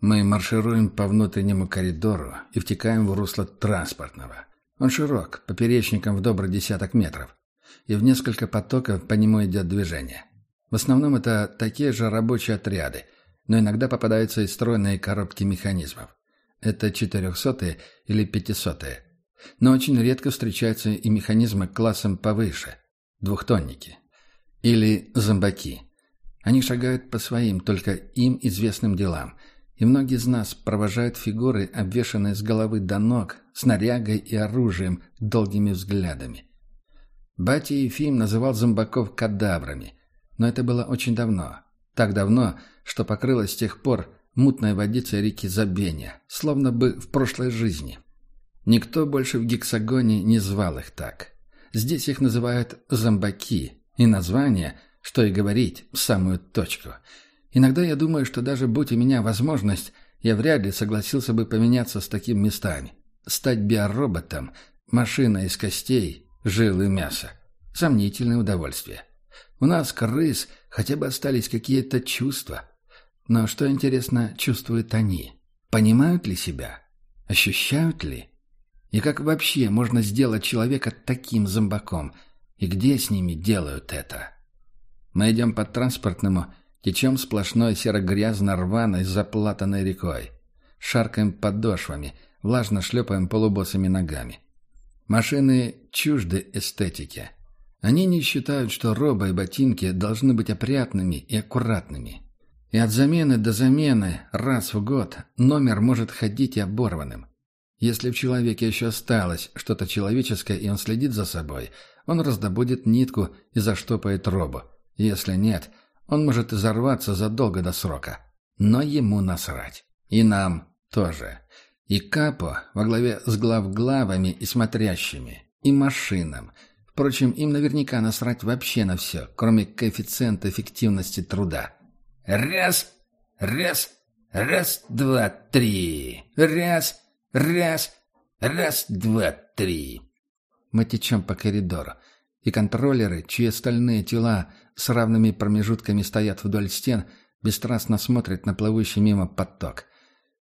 Мы маршируем по внутреннему коридору и втекаем в русло транспортного. Он широк, поперечником в добрый десяток метров. И в несколько потоков по нему идет движение. В основном это такие же рабочие отряды, но иногда попадаются и стройные коробки механизмов. Это четырехсотые или пятисотые. Но очень редко встречаются и механизмы классом повыше – двухтонники. Или зомбаки. Они шагают по своим, только им известным делам – и многие из нас провожают фигуры, обвешанные с головы до ног, снарягой и оружием, долгими взглядами. Батя Ефим называл зомбаков кадаврами, но это было очень давно. Так давно, что покрылось с тех пор мутной водицей реки Забения, словно бы в прошлой жизни. Никто больше в гексагоне не звал их так. Здесь их называют зомбаки, и название, что и говорить, в самую точку – Иногда я думаю, что даже будь у меня возможность, я вряд ли согласился бы поменяться с такими местами. Стать биороботом, машина из костей, жил и мяса. Сомнительное удовольствие. У нас, крыс, хотя бы остались какие-то чувства. Но что, интересно, чувствуют они? Понимают ли себя? Ощущают ли? И как вообще можно сделать человека таким зомбаком? И где с ними делают это? Мы идем по транспортному Течем сплошной серо-грязно-рваной заплатанной рекой. Шаркаем подошвами, влажно шлепаем полубосыми ногами. Машины чужды эстетике. Они не считают, что роба и ботинки должны быть опрятными и аккуратными. И от замены до замены раз в год номер может ходить и оборванным. Если в человеке еще осталось что-то человеческое, и он следит за собой, он раздобудет нитку и заштопает робу. Если нет – он может изорваться задолго до срока. Но ему насрать. И нам тоже. И Капо во главе с главглавами и смотрящими. И машинам. Впрочем, им наверняка насрать вообще на все, кроме коэффициента эффективности труда. Раз, раз, раз, два, три. Раз, раз, раз, два, три. Мы течем по коридору и контроллеры, чьи остальные тела с равными промежутками стоят вдоль стен, бесстрастно смотрят на плывущий мимо поток.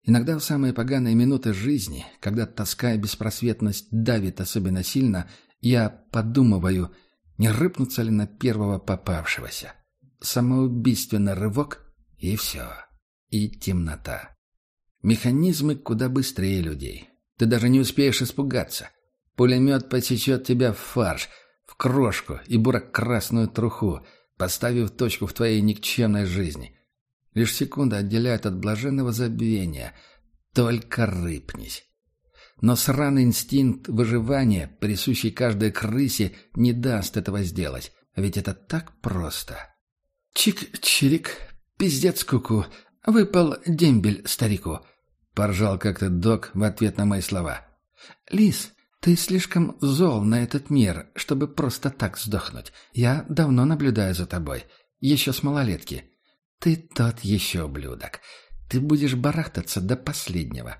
Иногда в самые поганые минуты жизни, когда тоска и беспросветность давит особенно сильно, я подумываю, не рыпнуться ли на первого попавшегося. Самоубийственный рывок — и все. И темнота. Механизмы куда быстрее людей. Ты даже не успеешь испугаться. Пулемет посечет тебя в фарш — в крошку и буро-красную труху, поставив точку в твоей никчемной жизни. Лишь секунда отделяет от блаженного забвения. Только рыпнись. Но сраный инстинкт выживания, присущий каждой крысе, не даст этого сделать. Ведь это так просто. Чик-чирик, пиздец куку, выпал дембель старику. Поржал как-то док в ответ на мои слова. «Лис, «Ты слишком зол на этот мир, чтобы просто так сдохнуть. Я давно наблюдаю за тобой. Еще с малолетки. Ты тот еще ублюдок. Ты будешь барахтаться до последнего.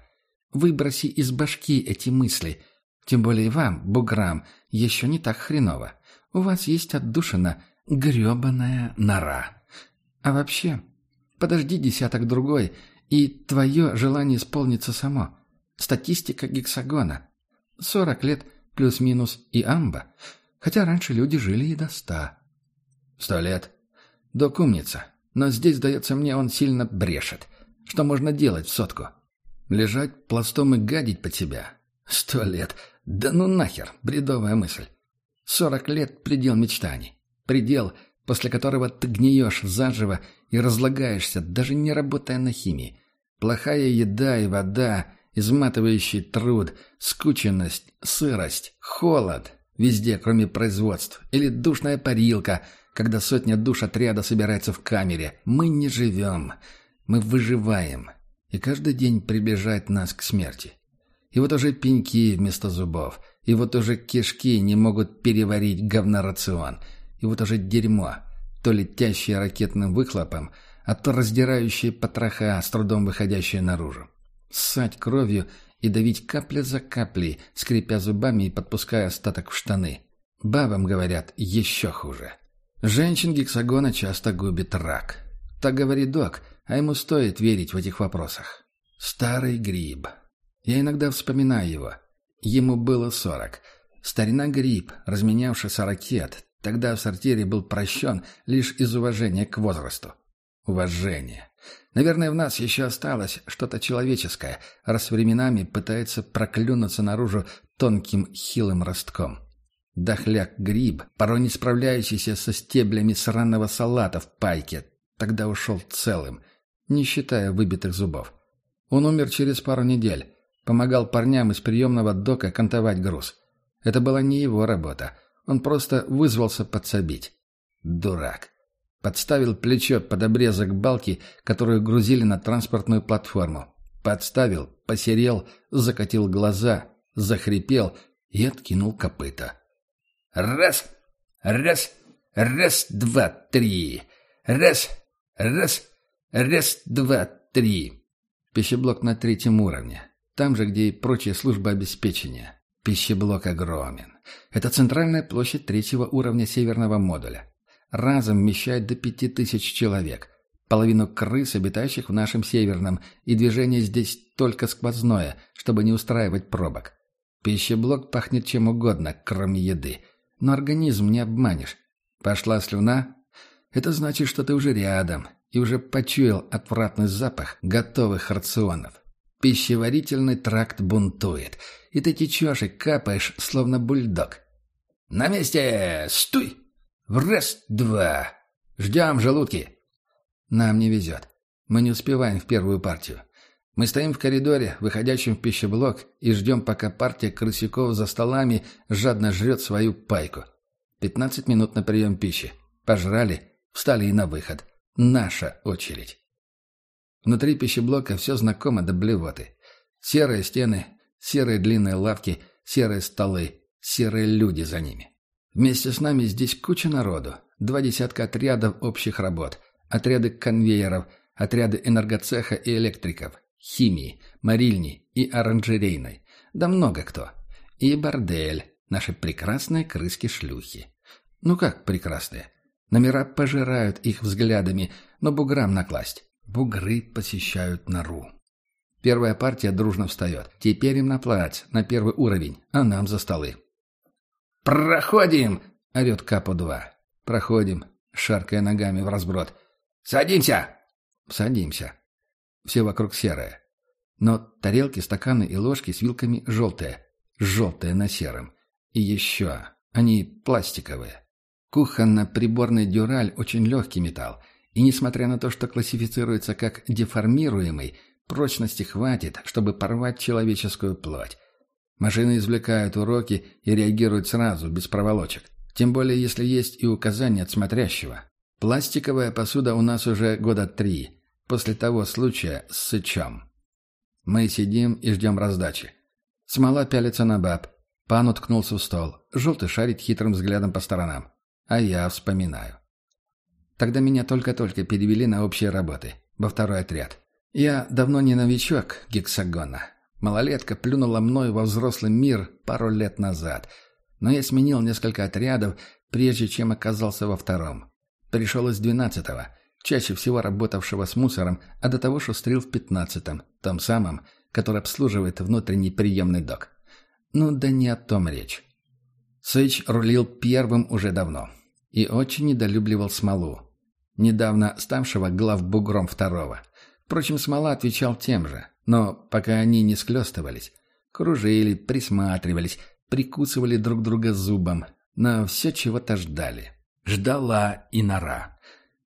Выброси из башки эти мысли. Тем более вам, буграм, еще не так хреново. У вас есть отдушина, гребаная нора. А вообще, подожди десяток другой, и твое желание исполнится само. Статистика гексагона. Сорок лет плюс-минус и амба. Хотя раньше люди жили и до ста. Сто лет. Док умница. Но здесь, дается мне, он сильно брешет. Что можно делать в сотку? Лежать пластом и гадить под себя. Сто лет. Да ну нахер, бредовая мысль. Сорок лет — предел мечтаний. Предел, после которого ты гниешь заживо и разлагаешься, даже не работая на химии. Плохая еда и вода Изматывающий труд, скученность, сырость, холод. Везде, кроме производств. Или душная парилка, когда сотня душ отряда собирается в камере. Мы не живем. Мы выживаем. И каждый день приближает нас к смерти. И вот уже пеньки вместо зубов. И вот уже кишки не могут переварить говнорацион. И вот уже дерьмо, то летящее ракетным выхлопом, а то раздирающие потроха, с трудом выходящие наружу ссать кровью и давить капля за каплей, скрипя зубами и подпуская остаток в штаны. Бабам, говорят, еще хуже. Женщин гексагона часто губит рак. Так говорит док, а ему стоит верить в этих вопросах. Старый гриб. Я иногда вспоминаю его. Ему было сорок. Старина гриб, разменявший сорокет, тогда в сортире был прощен лишь из уважения к возрасту. Уважение. Наверное, в нас еще осталось что-то человеческое, раз временами пытается проклюнуться наружу тонким хилым ростком. Дохляк-гриб, порой не справляющийся со стеблями сраного салата в пайке, тогда ушел целым, не считая выбитых зубов. Он умер через пару недель, помогал парням из приемного дока кантовать груз. Это была не его работа, он просто вызвался подсобить. Дурак. Подставил плечо под обрезок балки, которую грузили на транспортную платформу. Подставил, посерел, закатил глаза, захрипел и откинул копыта. «Раз, раз, раз, два, три. Раз, раз, раз, два, три». Пищеблок на третьем уровне. Там же, где и прочие службы обеспечения. Пищеблок огромен. Это центральная площадь третьего уровня северного модуля разом вмещает до пяти тысяч человек, половину крыс, обитающих в нашем северном, и движение здесь только сквозное, чтобы не устраивать пробок. Пищеблок пахнет чем угодно, кроме еды. Но организм не обманешь. Пошла слюна? Это значит, что ты уже рядом и уже почуял отвратный запах готовых рационов. Пищеварительный тракт бунтует, и ты течешь и капаешь, словно бульдог. «На месте! Стой!» Раз-два. Ждем, желудки. Нам не везет. Мы не успеваем в первую партию. Мы стоим в коридоре, выходящем в пищеблок, и ждем, пока партия крысяков за столами жадно жрет свою пайку. Пятнадцать минут на прием пищи. Пожрали, встали и на выход. Наша очередь. Внутри пищеблока все знакомо до блевоты. Серые стены, серые длинные лавки, серые столы, серые люди за ними. Вместе с нами здесь куча народу. Два десятка отрядов общих работ. Отряды конвейеров, отряды энергоцеха и электриков. Химии, морильни и оранжерейной. Да много кто. И бордель. Наши прекрасные крыски-шлюхи. Ну как прекрасные? Номера пожирают их взглядами, но буграм накласть. Бугры посещают нору. Первая партия дружно встает. Теперь им на плац, на первый уровень, а нам за столы. «Проходим!» — орет Капо-2. «Проходим», шаркая ногами в разброд. «Садимся!» «Садимся». Все вокруг серое. Но тарелки, стаканы и ложки с вилками желтые. Желтые на сером. И еще. Они пластиковые. Кухонно-приборный дюраль очень легкий металл. И несмотря на то, что классифицируется как деформируемый, прочности хватит, чтобы порвать человеческую плоть. Машины извлекают уроки и реагируют сразу, без проволочек. Тем более, если есть и указания от смотрящего. Пластиковая посуда у нас уже года три, после того случая с сычом. Мы сидим и ждем раздачи. Смола пялится на баб. Пан уткнулся в стол. Желтый шарит хитрым взглядом по сторонам. А я вспоминаю. Тогда меня только-только перевели на общие работы, во второй отряд. Я давно не новичок гексагона. Малолетка плюнула мной во взрослый мир пару лет назад. Но я сменил несколько отрядов, прежде чем оказался во втором. Пришел из двенадцатого, чаще всего работавшего с мусором, а до того шустрил в пятнадцатом, том самом, который обслуживает внутренний приемный док. Ну да не о том речь. Сыч рулил первым уже давно. И очень недолюбливал Смолу, недавно ставшего главбугром второго. Впрочем, Смола отвечал тем же – но пока они не склёстывались, кружили, присматривались, прикусывали друг друга зубом, но все чего-то ждали. Ждала и нора.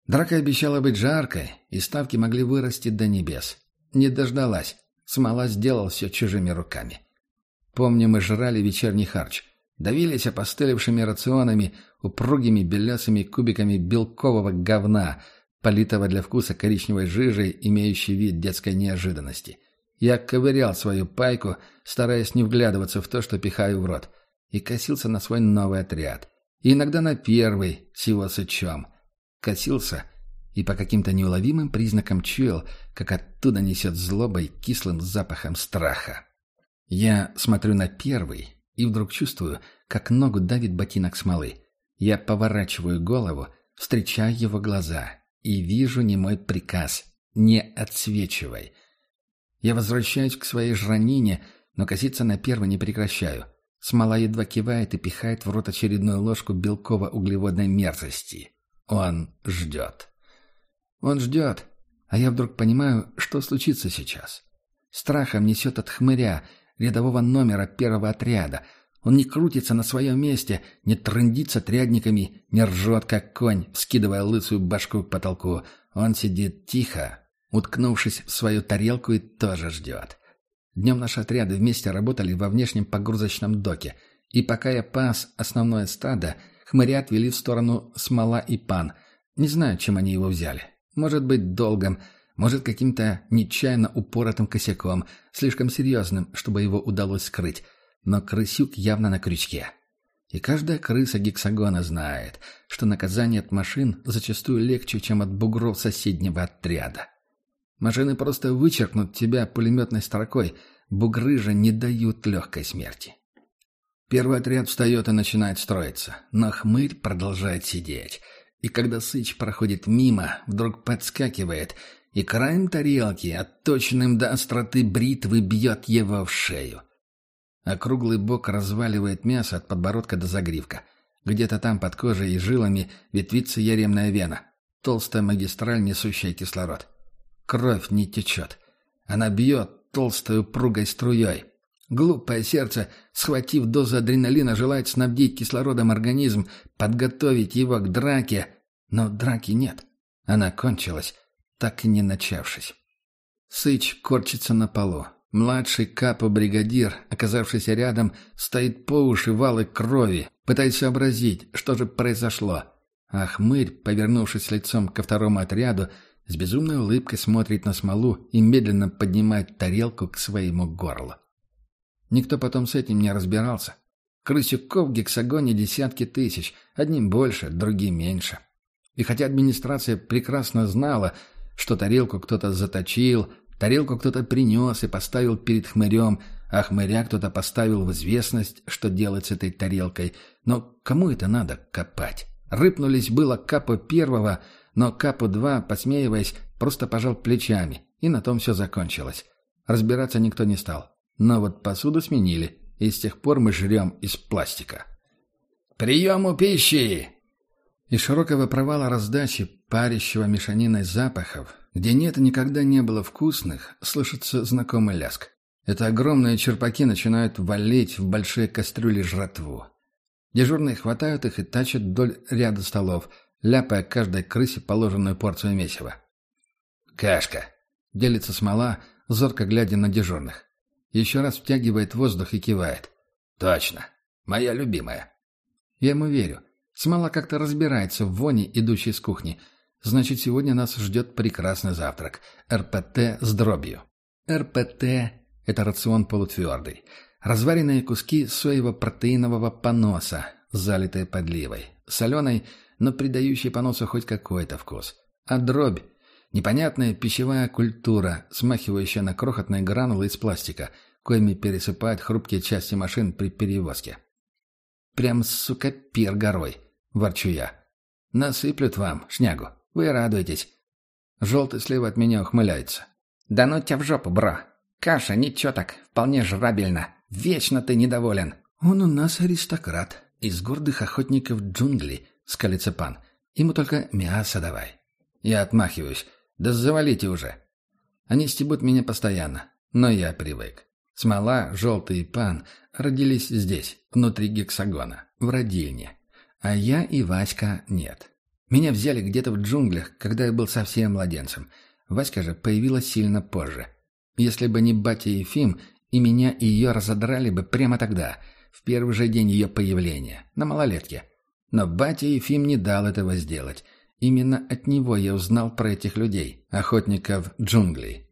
Драка обещала быть жаркой, и ставки могли вырасти до небес. Не дождалась. Смола сделал все чужими руками. Помню, мы жрали вечерний харч. Давились опостылевшими рационами, упругими белесыми кубиками белкового говна, политого для вкуса коричневой жижей, имеющей вид детской неожиданности. Я ковырял свою пайку, стараясь не вглядываться в то, что пихаю в рот, и косился на свой новый отряд. И иногда на первый, с его сычом. Косился и по каким-то неуловимым признакам чуял, как оттуда несет злобой кислым запахом страха. Я смотрю на первый и вдруг чувствую, как ногу давит ботинок смолы. Я поворачиваю голову, встречаю его глаза и вижу немой приказ не отсвечивай. Я возвращаюсь к своей жранине, но коситься на первый не прекращаю. Смола едва кивает и пихает в рот очередную ложку белково-углеводной мерзости. Он ждет. Он ждет, а я вдруг понимаю, что случится сейчас. Страхом несет от хмыря, рядового номера первого отряда. Он не крутится на своем месте, не трындится трядниками, не ржет, как конь, вскидывая лысую башку к потолку. Он сидит тихо, уткнувшись в свою тарелку и тоже ждет. Днем наши отряды вместе работали во внешнем погрузочном доке, и пока я пас основное стадо, хмыря отвели в сторону смола и пан. Не знаю, чем они его взяли. Может быть, долгом, может, каким-то нечаянно упоротым косяком, слишком серьезным, чтобы его удалось скрыть. Но крысюк явно на крючке. И каждая крыса гексагона знает, что наказание от машин зачастую легче, чем от бугров соседнего отряда. Машины просто вычеркнут тебя пулеметной строкой, бугры же не дают легкой смерти. Первый отряд встает и начинает строиться, но хмырь продолжает сидеть. И когда Сыч проходит мимо, вдруг подскакивает и краем тарелки, отточенным до остроты бритвы, бьет его в шею. Округлый бок разваливает мясо от подбородка до загривка. Где-то там под кожей и жилами ветвится яремная вена, толстая магистраль, несущая кислород. Кровь не течет. Она бьет толстой упругой струей. Глупое сердце, схватив дозу адреналина, желает снабдить кислородом организм, подготовить его к драке. Но драки нет. Она кончилась, так и не начавшись. Сыч корчится на полу. Младший капо-бригадир, оказавшийся рядом, стоит по уши валы крови, пытаясь сообразить, что же произошло. А хмырь, повернувшись лицом ко второму отряду, с безумной улыбкой смотрит на смолу и медленно поднимает тарелку к своему горлу. Никто потом с этим не разбирался. Крысюков в гексагоне десятки тысяч, одним больше, другим меньше. И хотя администрация прекрасно знала, что тарелку кто-то заточил, тарелку кто-то принес и поставил перед хмырем, а хмыря кто-то поставил в известность, что делать с этой тарелкой, но кому это надо копать? Рыпнулись было капо первого, но Капу-2, посмеиваясь, просто пожал плечами, и на том все закончилось. Разбираться никто не стал. Но вот посуду сменили, и с тех пор мы жрем из пластика. «Приему пищи!» Из широкого провала раздачи, парящего мешаниной запахов, где нет и никогда не было вкусных, слышится знакомый ляск. Это огромные черпаки начинают валить в большие кастрюли жратву. Дежурные хватают их и тащат вдоль ряда столов – ляпая каждой крысе положенную порцию месива. «Кашка!» — делится смола, зорко глядя на дежурных. Еще раз втягивает воздух и кивает. «Точно! Моя любимая!» Я ему верю. Смола как-то разбирается в воне, идущей с кухни. Значит, сегодня нас ждет прекрасный завтрак. РПТ с дробью. РПТ – это рацион полутвердый. Разваренные куски соево-протеинового поноса, залитые подливой. Соленой – но придающий поносу хоть какой-то вкус. А дробь – непонятная пищевая культура, смахивающая на крохотные гранулы из пластика, коими пересыпают хрупкие части машин при перевозке. «Прям, сука, пир горой», – ворчу я. «Насыплют вам, шнягу. Вы радуетесь». Желтый слева от меня ухмыляется. «Да ну тебя в жопу, бро. Каша, ничего так, вполне жрабельно. Вечно ты недоволен». «Он у нас аристократ, из гордых охотников джунглей», — скалится пан. «Ему только мясо давай». Я отмахиваюсь. «Да завалите уже». Они стебут меня постоянно, но я привык. Смола, Желтый и Пан родились здесь, внутри гексагона, в родильне. А я и Васька нет. Меня взяли где-то в джунглях, когда я был совсем младенцем. Васька же появилась сильно позже. Если бы не батя Ефим, и меня и ее разодрали бы прямо тогда, в первый же день ее появления, на малолетке. Но батя Ефим не дал этого сделать. Именно от него я узнал про этих людей, охотников джунглей.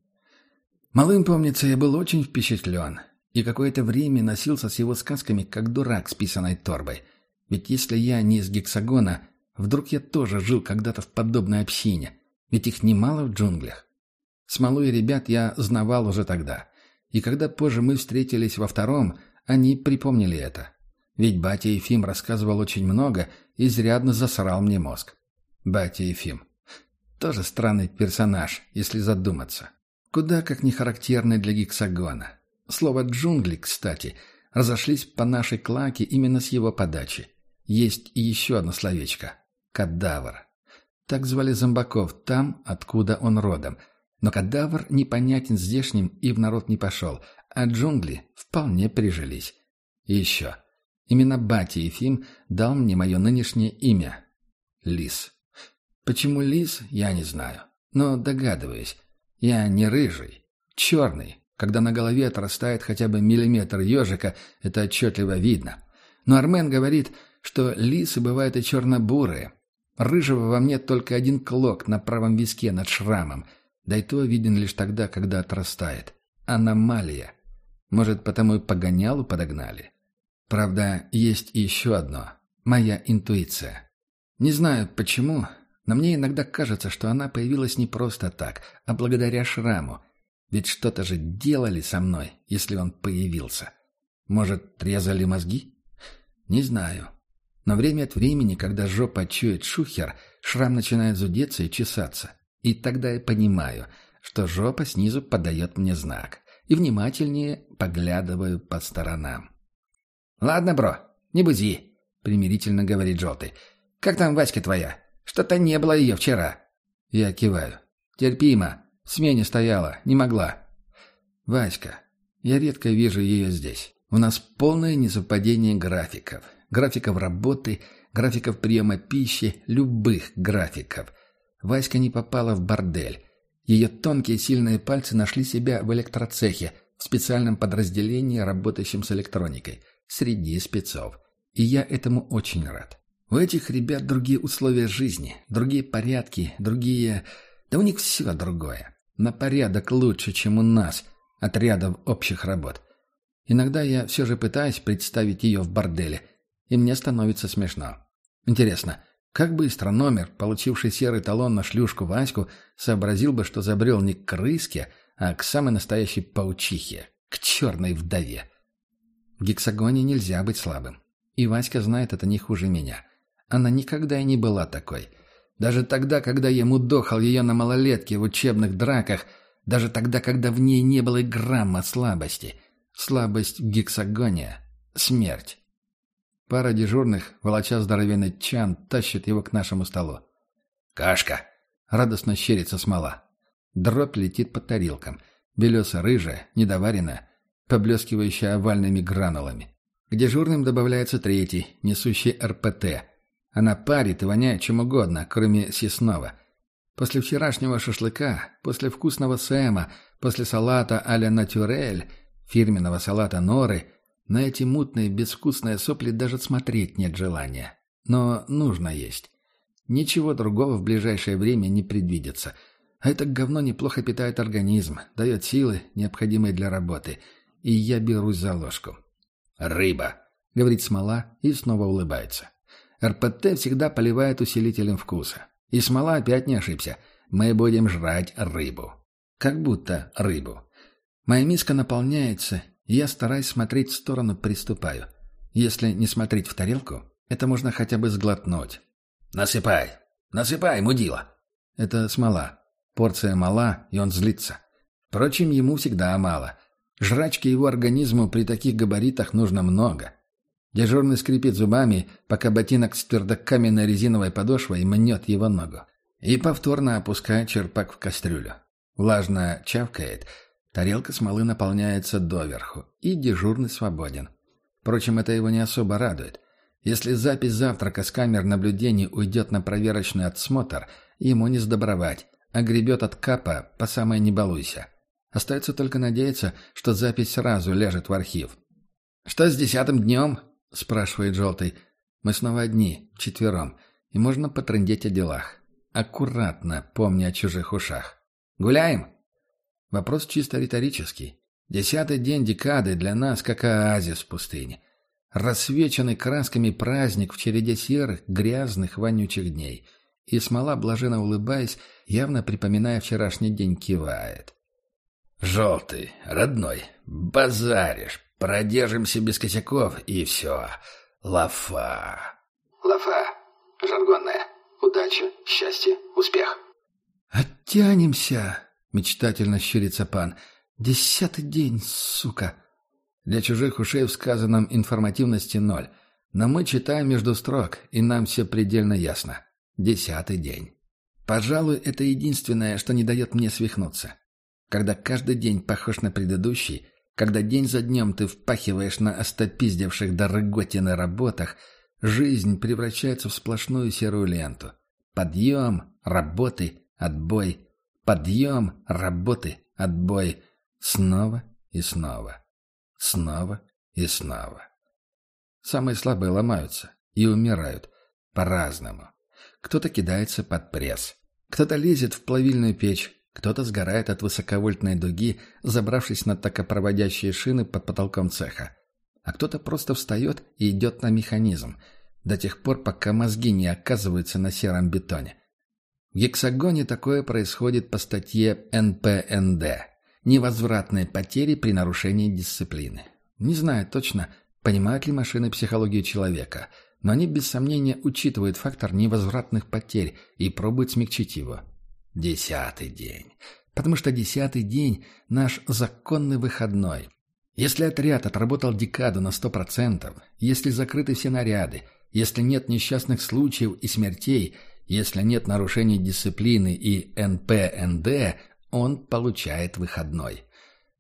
Малым, помнится, я был очень впечатлен. И какое-то время носился с его сказками, как дурак с писаной торбой. Ведь если я не из гексагона, вдруг я тоже жил когда-то в подобной общине. Ведь их немало в джунглях. Смолу и ребят я знавал уже тогда. И когда позже мы встретились во втором, они припомнили это. Ведь батя Ефим рассказывал очень много и изрядно засрал мне мозг. Батя Ефим. тоже странный персонаж, если задуматься. Куда как не характерный для гексагона. Слово «джунгли», кстати, разошлись по нашей клаке именно с его подачи. Есть и еще одно словечко – кадавр. Так звали зомбаков там, откуда он родом. Но кадавр непонятен здешним и в народ не пошел, а джунгли вполне прижились. И еще. Именно Бати Ефим дал мне мое нынешнее имя – Лис. Почему лис, я не знаю. Но догадываюсь. Я не рыжий, черный. Когда на голове отрастает хотя бы миллиметр ежика, это отчетливо видно. Но Армен говорит, что лисы бывают и черно-бурые. Рыжего во мне только один клок на правом виске над шрамом. Да и то виден лишь тогда, когда отрастает. Аномалия. Может, потому и погонялу подогнали? Правда, есть еще одно. Моя интуиция. Не знаю почему, но мне иногда кажется, что она появилась не просто так, а благодаря шраму. Ведь что-то же делали со мной, если он появился. Может, резали мозги? Не знаю. Но время от времени, когда жопа чует шухер, шрам начинает зудеться и чесаться. И тогда я понимаю, что жопа снизу подает мне знак. И внимательнее поглядываю по сторонам. «Ладно, бро, не бузи», — примирительно говорит Желтый. «Как там Васька твоя? Что-то не было ее вчера». Я киваю. «Терпимо. В смене стояла. Не могла». «Васька. Я редко вижу ее здесь. У нас полное несовпадение графиков. Графиков работы, графиков приема пищи, любых графиков. Васька не попала в бордель. Ее тонкие сильные пальцы нашли себя в электроцехе, в специальном подразделении, работающем с электроникой, среди спецов. И я этому очень рад. У этих ребят другие условия жизни, другие порядки, другие... Да у них все другое. На порядок лучше, чем у нас, отрядов общих работ. Иногда я все же пытаюсь представить ее в борделе, и мне становится смешно. Интересно, как быстро номер, получивший серый талон на шлюшку Ваську, сообразил бы, что забрел не к крыске, а к самой настоящей паучихе, к черной вдове. В гексагоне нельзя быть слабым. И Васька знает это не хуже меня. Она никогда и не была такой. Даже тогда, когда я мудохал ее на малолетке в учебных драках, даже тогда, когда в ней не было и грамма слабости. Слабость в гексагоне — смерть. Пара дежурных, волоча здоровенный чан, тащит его к нашему столу. «Кашка!» — радостно щерится смола. Дробь летит по тарелкам. Белесо-рыжая, недоваренная, поблескивающая овальными гранулами. К дежурным добавляется третий, несущий РПТ — она парит и воняет чем угодно, кроме съестного. После вчерашнего шашлыка, после вкусного сэма, после салата а-ля натюрель, фирменного салата норы, на эти мутные безвкусные сопли даже смотреть нет желания. Но нужно есть. Ничего другого в ближайшее время не предвидится. А это говно неплохо питает организм, дает силы, необходимые для работы. И я берусь за ложку. «Рыба», — говорит смола и снова улыбается. РПТ всегда поливает усилителем вкуса. И смола опять не ошибся. Мы будем жрать рыбу. Как будто рыбу. Моя миска наполняется, и я, стараюсь смотреть в сторону, приступаю. Если не смотреть в тарелку, это можно хотя бы сглотнуть. «Насыпай! Насыпай, мудила!» Это смола. Порция мала, и он злится. Впрочем, ему всегда мало. Жрачки его организму при таких габаритах нужно много. Дежурный скрипит зубами, пока ботинок с твердокаменной резиновой подошвой мнет его ногу. И повторно опускает черпак в кастрюлю. Влажно чавкает, тарелка смолы наполняется доверху, и дежурный свободен. Впрочем, это его не особо радует. Если запись завтрака с камер наблюдений уйдет на проверочный отсмотр, ему не сдобровать, а гребет от капа по самой не балуйся. Остается только надеяться, что запись сразу ляжет в архив. «Что с десятым днем?» — спрашивает Желтый. «Мы снова одни, четвером, и можно потрындеть о делах. Аккуратно, помня о чужих ушах. Гуляем?» Вопрос чисто риторический. Десятый день декады для нас как оазис в пустыне. Рассвеченный красками праздник в череде серых, грязных, вонючих дней. И смола, блаженно улыбаясь, явно припоминая вчерашний день, кивает. «Желтый, родной, базаришь, Продержимся без косяков, и все. Лафа. Лафа. Жаргонная. Удача, счастье, успех. «Оттянемся!» — мечтательно щурится пан. «Десятый день, сука!» Для чужих ушей в сказанном информативности ноль. Но мы читаем между строк, и нам все предельно ясно. Десятый день. Пожалуй, это единственное, что не дает мне свихнуться. Когда каждый день похож на предыдущий, когда день за днем ты впахиваешь на остопиздевших до рыготины работах, жизнь превращается в сплошную серую ленту. Подъем, работы, отбой. Подъем, работы, отбой. Снова и снова. Снова и снова. Самые слабые ломаются и умирают. По-разному. Кто-то кидается под пресс. Кто-то лезет в плавильную печь. Кто-то сгорает от высоковольтной дуги, забравшись на токопроводящие шины под потолком цеха. А кто-то просто встает и идет на механизм, до тех пор, пока мозги не оказываются на сером бетоне. В гексагоне такое происходит по статье НПНД невозвратные потери при нарушении дисциплины. Не знаю точно, понимают ли машины психологию человека, но они без сомнения учитывают фактор невозвратных потерь и пробуют смягчить его. Десятый день. Потому что десятый день – наш законный выходной. Если отряд отработал декаду на сто процентов, если закрыты все наряды, если нет несчастных случаев и смертей, если нет нарушений дисциплины и НПНД, он получает выходной.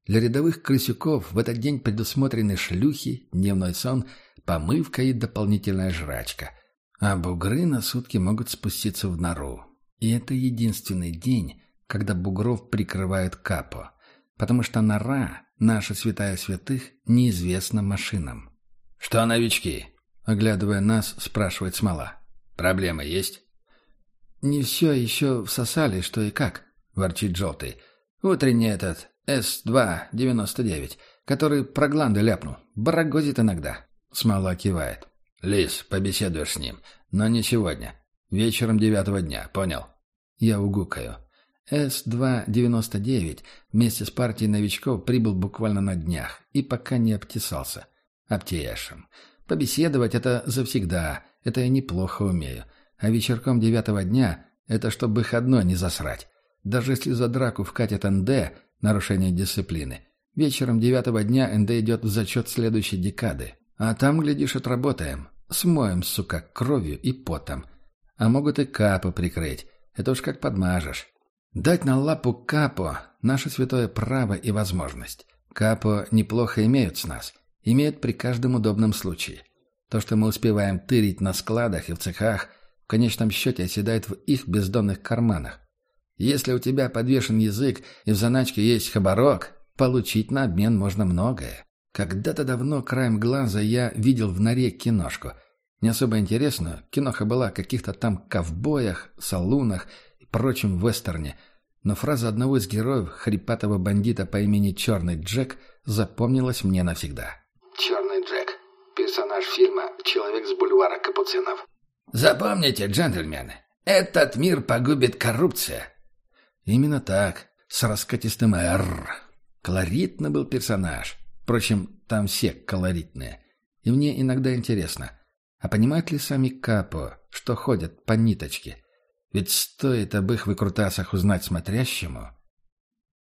Для рядовых крысюков в этот день предусмотрены шлюхи, дневной сон, помывка и дополнительная жрачка. А бугры на сутки могут спуститься в нору. И это единственный день, когда бугров прикрывают капо. Потому что нора, наша святая святых, неизвестна машинам. «Что, новички?» — оглядывая нас, спрашивает Смола. «Проблемы есть?» «Не все еще всосали, что и как», — ворчит желтый. «Утренний этот, С-2-99, который про гланды ляпнул. Барагозит иногда». Смола кивает. «Лис, побеседуешь с ним. Но не сегодня. Вечером девятого дня, понял?» Я угукаю. С-2-99 вместе с партией новичков прибыл буквально на днях и пока не обтесался. Обтешим. Побеседовать — это завсегда, это я неплохо умею. А вечерком девятого дня — это чтобы выходной не засрать. Даже если за драку вкатят НД, нарушение дисциплины, вечером девятого дня НД идет в зачет следующей декады. А там, глядишь, отработаем. Смоем, сука, кровью и потом. А могут и капо прикрыть. Это уж как подмажешь. Дать на лапу капо – наше святое право и возможность. Капо неплохо имеют с нас. Имеют при каждом удобном случае. То, что мы успеваем тырить на складах и в цехах, в конечном счете оседает в их бездонных карманах. Если у тебя подвешен язык и в заначке есть хабарок, получить на обмен можно многое. Когда-то давно краем глаза я видел в норе киношку. Не особо интересно, киноха была о каких-то там ковбоях, салунах и прочем вестерне. Но фраза одного из героев, хрипатого бандита по имени Черный Джек, запомнилась мне навсегда. Черный Джек. Персонаж фильма «Человек с бульвара Капуцинов». Запомните, джентльмены, этот мир погубит коррупция. Именно так, с раскатистым «Р». Колоритный был персонаж. Впрочем, там все колоритные. И мне иногда интересно, а понимают ли сами Капо, что ходят по ниточке? Ведь стоит об их выкрутасах узнать смотрящему.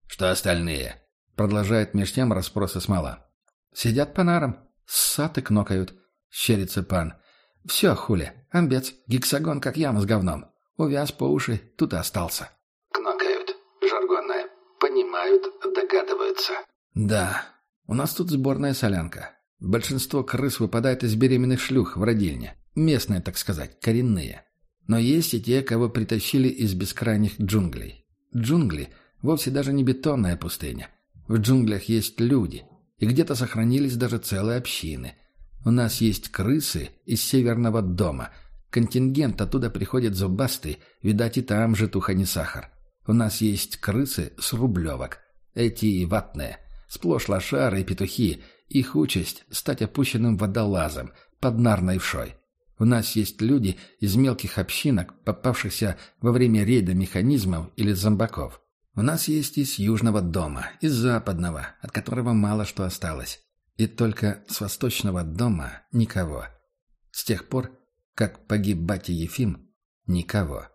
«Что остальные?» — продолжает меж тем расспросы смола. «Сидят по нарам, ссаты кнокают», — щерится пан. «Все, хули, амбец, гексагон, как яма с говном. Увяз по уши, тут и остался» понимают, догадываются. Да, у нас тут сборная солянка. Большинство крыс выпадает из беременных шлюх в родильне. Местные, так сказать, коренные. Но есть и те, кого притащили из бескрайних джунглей. Джунгли вовсе даже не бетонная пустыня. В джунглях есть люди. И где-то сохранились даже целые общины. У нас есть крысы из северного дома. Контингент оттуда приходит зубастый, видать и там житуха не сахар. У нас есть крысы с рублевок. Эти ватные. Сплошь лошары и петухи. Их участь — стать опущенным водолазом, под нарной вшой. У нас есть люди из мелких общинок, попавшихся во время рейда механизмов или зомбаков. У нас есть из южного дома, из западного, от которого мало что осталось. И только с восточного дома никого. С тех пор, как погиб батя Ефим, никого.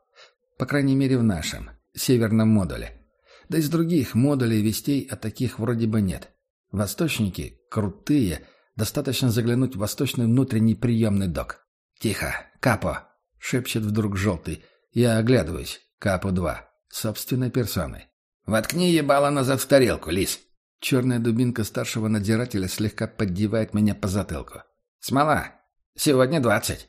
По крайней мере, в нашем. северном модуле. Да из других модулей вестей от таких вроде бы нет. Восточники крутые, достаточно заглянуть в восточный внутренний приемный док. «Тихо, Капо!» — шепчет вдруг желтый. Я оглядываюсь. Капо-2. Собственной персоной. «Воткни ебало назад в тарелку, лис!» Черная дубинка старшего надзирателя слегка поддевает меня по затылку. «Смола! Сегодня двадцать!»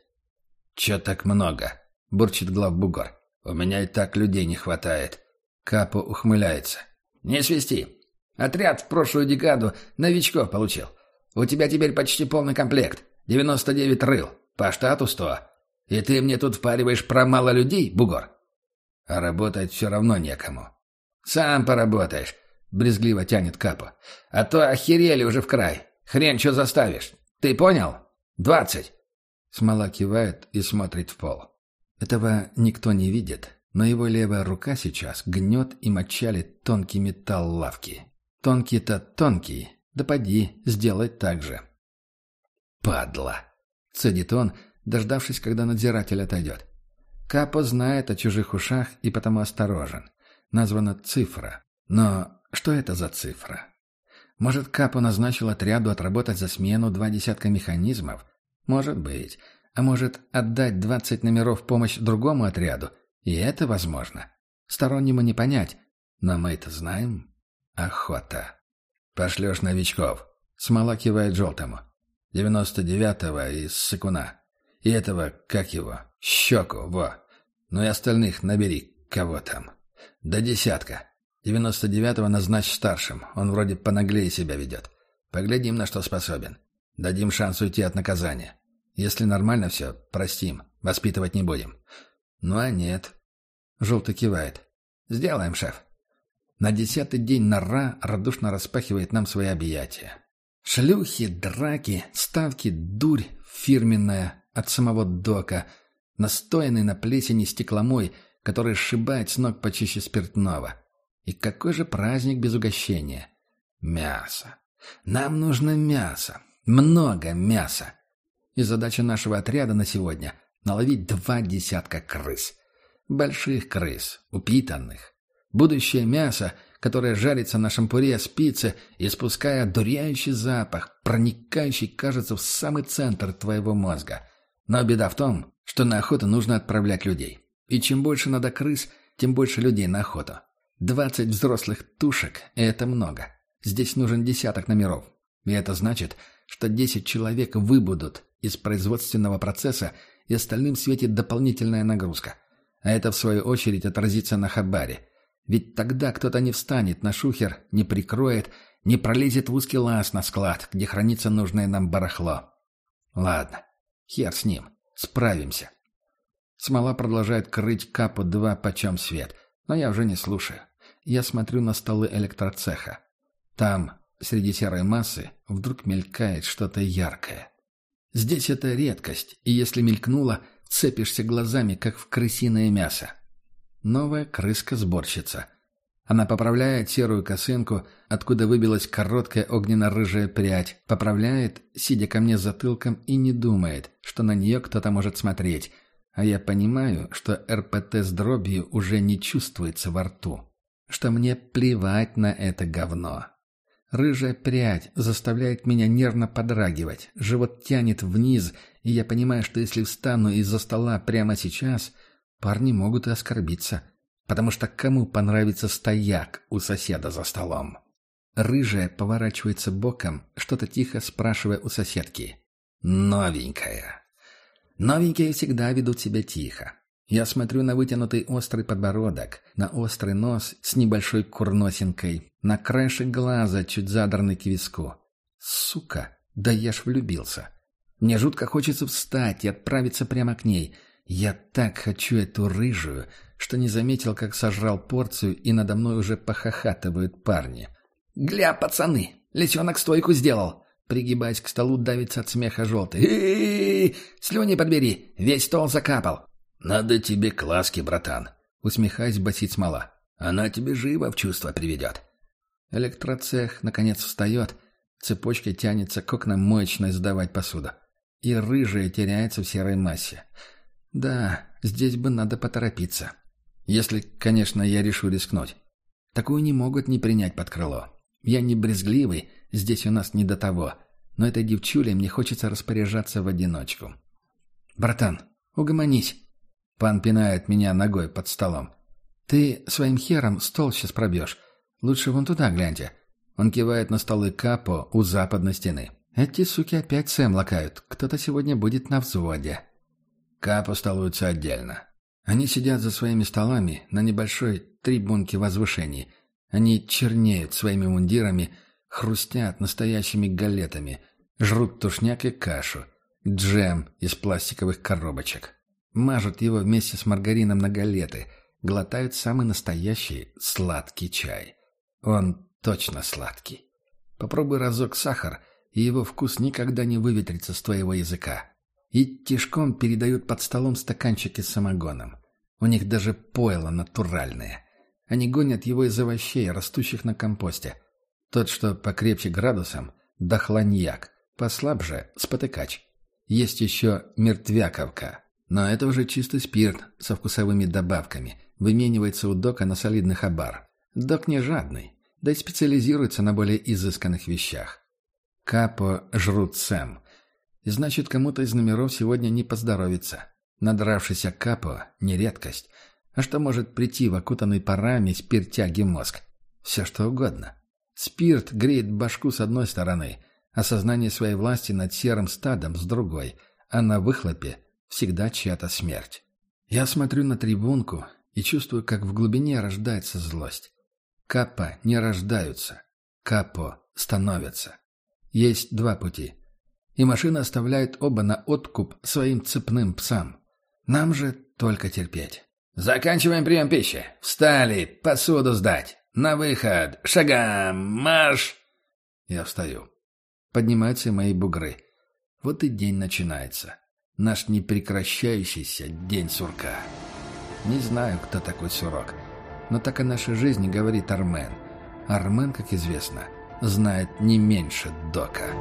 «Че так много?» — бурчит главбугор. «У меня и так людей не хватает». Капо ухмыляется. «Не свисти. Отряд в прошлую декаду новичков получил. У тебя теперь почти полный комплект. 99 рыл. По штату 100. И ты мне тут впариваешь про мало людей, бугор?» «А работать все равно некому». «Сам поработаешь», — брезгливо тянет Капо. «А то охерели уже в край. Хрен что заставишь. Ты понял? Двадцать». Смола кивает и смотрит в пол. Этого никто не видит, но его левая рука сейчас гнет и мочалит тонкий металл лавки. Тонкий-то тонкий, да поди, сделать так же. «Падла!» — цедит он, дождавшись, когда надзиратель отойдет. Капо знает о чужих ушах и потому осторожен. Названа цифра. Но что это за цифра? Может, Капо назначил отряду отработать за смену два десятка механизмов? Может быть. А может, отдать двадцать номеров в помощь другому отряду? И это возможно. Стороннему не понять. Но мы это знаем. Охота. Пошлешь новичков. Смола кивает желтому. Девяносто девятого из Сыкуна. И этого, как его, щеку, во. Ну и остальных набери, кого там. До десятка. Девяносто девятого назначь старшим. Он вроде понаглее себя ведет. Поглядим, на что способен. Дадим шанс уйти от наказания. Если нормально все, простим. Воспитывать не будем. Ну а нет. Желтый кивает. Сделаем, шеф. На десятый день нора радушно распахивает нам свои объятия. Шлюхи, драки, ставки, дурь фирменная от самого дока, настоянный на плесени стекломой, который сшибает с ног почище спиртного. И какой же праздник без угощения? Мясо. Нам нужно мясо. Много мяса. И задача нашего отряда на сегодня — наловить два десятка крыс. Больших крыс, упитанных. Будущее мясо, которое жарится на шампуре спицы, испуская дуряющий запах, проникающий, кажется, в самый центр твоего мозга. Но беда в том, что на охоту нужно отправлять людей. И чем больше надо крыс, тем больше людей на охоту. Двадцать взрослых тушек — это много. Здесь нужен десяток номеров. И это значит, что десять человек выбудут из производственного процесса, и остальным светит дополнительная нагрузка. А это, в свою очередь, отразится на хабаре. Ведь тогда кто-то не встанет на шухер, не прикроет, не пролезет в узкий лаз на склад, где хранится нужное нам барахло. Ладно, хер с ним, справимся. Смола продолжает крыть капу-2 почем свет, но я уже не слушаю. Я смотрю на столы электроцеха. Там, среди серой массы, вдруг мелькает что-то яркое. Здесь это редкость, и если мелькнуло, цепишься глазами, как в крысиное мясо. Новая крыска-сборщица. Она поправляет серую косынку, откуда выбилась короткая огненно-рыжая прядь, поправляет, сидя ко мне затылком, и не думает, что на нее кто-то может смотреть, а я понимаю, что РПТ с дробью уже не чувствуется во рту, что мне плевать на это говно. Рыжая прядь заставляет меня нервно подрагивать, живот тянет вниз, и я понимаю, что если встану из-за стола прямо сейчас, парни могут и оскорбиться, потому что кому понравится стояк у соседа за столом? Рыжая поворачивается боком, что-то тихо спрашивая у соседки. «Новенькая». Новенькие всегда ведут себя тихо. Я смотрю на вытянутый острый подбородок, на острый нос с небольшой курносинкой, на краешек глаза, чуть задранный к виску. Сука, да я ж влюбился. Мне жутко хочется встать и отправиться прямо к ней. Я так хочу эту рыжую, что не заметил, как сожрал порцию, и надо мной уже похохатывают парни. «Гля, пацаны! Лисенок стойку сделал!» Пригибаясь к столу, давится от смеха желтый. «И-и-и! Слюни подбери! Весь стол закапал!» «Надо тебе класки, братан!» Усмехаясь, басит смола. «Она тебе живо в чувство приведет!» Электроцех, наконец, встает, цепочкой тянется к окнам моечной сдавать посуду. И рыжая теряется в серой массе. Да, здесь бы надо поторопиться. Если, конечно, я решу рискнуть. Такую не могут не принять под крыло. Я не брезгливый, здесь у нас не до того. Но этой девчулей мне хочется распоряжаться в одиночку. «Братан, угомонись!» Пан пинает меня ногой под столом. «Ты своим хером стол сейчас пробьешь. Лучше вон туда гляньте». Он кивает на столы капо у западной стены. «Эти суки опять Сэм лакают. Кто-то сегодня будет на взводе». Капо столуются отдельно. Они сидят за своими столами на небольшой трибунке возвышений. Они чернеют своими мундирами, хрустят настоящими галетами, жрут тушняк и кашу, джем из пластиковых коробочек. Мажут его вместе с маргарином на галеты, глотают самый настоящий сладкий чай. Он точно сладкий. Попробуй разок сахар, и его вкус никогда не выветрится с твоего языка и тишком передают под столом стаканчики с самогоном. У них даже пойло натуральное. Они гонят его из овощей, растущих на компосте. Тот, что покрепче градусом, дохланьяк, послабже — спотыкач. Есть еще мертвяковка, но это уже чистый спирт со вкусовыми добавками, выменивается у Дока на солидный хабар. Док не жадный, да и специализируется на более изысканных вещах. Капо жрут Сэм, и значит, кому-то из номеров сегодня не поздоровится. Надравшийся капо — не редкость. А что может прийти в окутанный парами спиртяги мозг? Все что угодно. Спирт греет башку с одной стороны, осознание своей власти над серым стадом с другой, а на выхлопе всегда чья-то смерть. Я смотрю на трибунку и чувствую, как в глубине рождается злость. Капо не рождаются. Капо становятся. Есть два пути — и машина оставляет оба на откуп своим цепным псам. Нам же только терпеть. «Заканчиваем прием пищи. Встали, посуду сдать. На выход. Шагам. Марш!» Я встаю. Поднимаются мои бугры. Вот и день начинается. Наш непрекращающийся день сурка. Не знаю, кто такой сурок, но так о нашей жизни говорит Армен. Армен, как известно, знает не меньше Дока.